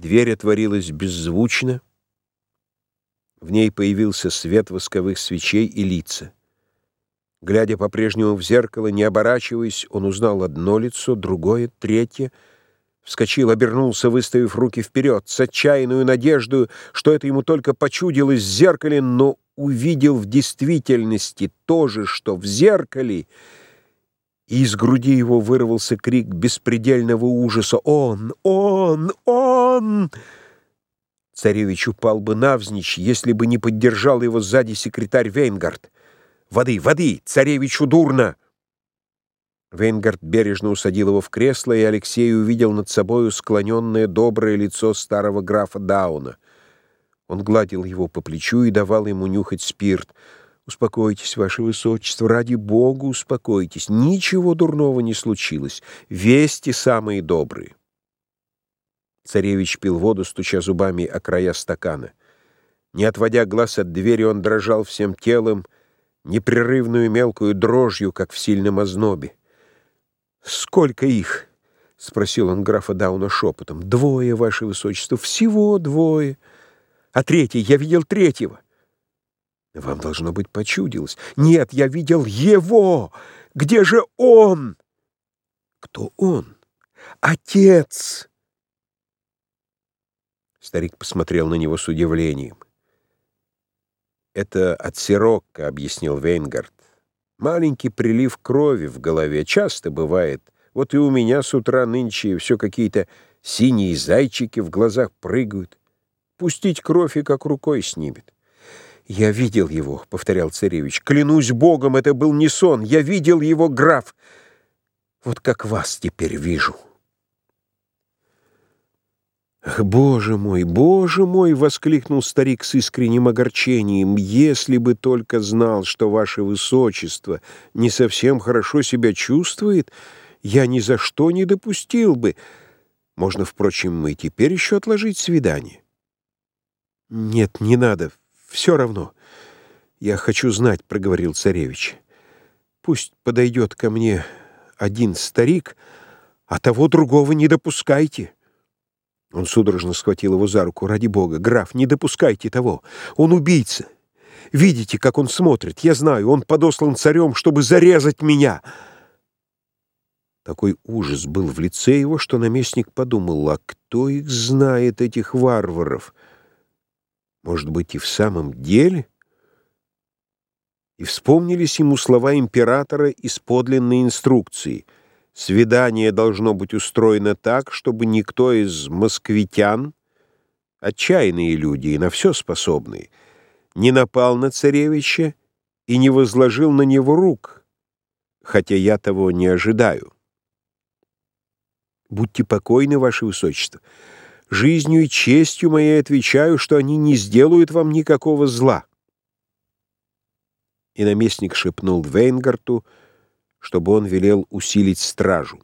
Дверь отворилась беззвучно. В ней появился свет восковых свечей и лица. Глядя по-прежнему в зеркало, не оборачиваясь, он узнал одно лицо, другое, третье. Вскочил, обернулся, выставив руки вперед, с отчаянную надеждой, что это ему только почудилось в зеркале, но увидел в действительности то же, что в зеркале, и из груди его вырвался крик беспредельного ужаса «Он! Он! Он!» Царевич упал бы навзничь, если бы не поддержал его сзади секретарь Вейнгард. «Воды, воды! Царевичу дурно!» Вейнгард бережно усадил его в кресло, и Алексей увидел над собою склоненное доброе лицо старого графа Дауна. Он гладил его по плечу и давал ему нюхать спирт. «Успокойтесь, ваше высочество, ради бога успокойтесь. Ничего дурного не случилось. Вести самые добрые». Царевич пил воду, стуча зубами о края стакана. Не отводя глаз от двери, он дрожал всем телом, непрерывную мелкую дрожью, как в сильном ознобе. «Сколько их?» — спросил он графа Дауна шепотом. «Двое, ваше высочество, всего двое. А третий, я видел третьего». «Вам, должно быть, почудилось». «Нет, я видел его! Где же он?» «Кто он?» «Отец!» Старик посмотрел на него с удивлением. «Это от сирокко», — объяснил Вейнгард. «Маленький прилив крови в голове часто бывает. Вот и у меня с утра нынче все какие-то синие зайчики в глазах прыгают. Пустить кровь и как рукой снимет». «Я видел его», — повторял царевич. «Клянусь богом, это был не сон. Я видел его, граф. Вот как вас теперь вижу». «Ах, боже мой, боже мой!» — воскликнул старик с искренним огорчением. «Если бы только знал, что ваше высочество не совсем хорошо себя чувствует, я ни за что не допустил бы. Можно, впрочем, и теперь еще отложить свидание». «Нет, не надо, все равно. Я хочу знать», — проговорил царевич. «Пусть подойдет ко мне один старик, а того другого не допускайте». Он судорожно схватил его за руку. «Ради бога, граф, не допускайте того! Он убийца! Видите, как он смотрит? Я знаю, он подослан царем, чтобы зарезать меня!» Такой ужас был в лице его, что наместник подумал, а кто их знает, этих варваров? Может быть, и в самом деле? И вспомнились ему слова императора из подлинной инструкции — Свидание должно быть устроено так, чтобы никто из москвитян, отчаянные люди и на все способные, не напал на царевича и не возложил на него рук, хотя я того не ожидаю. Будьте покойны, ваше высочество. Жизнью и честью моей отвечаю, что они не сделают вам никакого зла. И наместник шепнул Вейнгарту, чтобы он велел усилить стражу.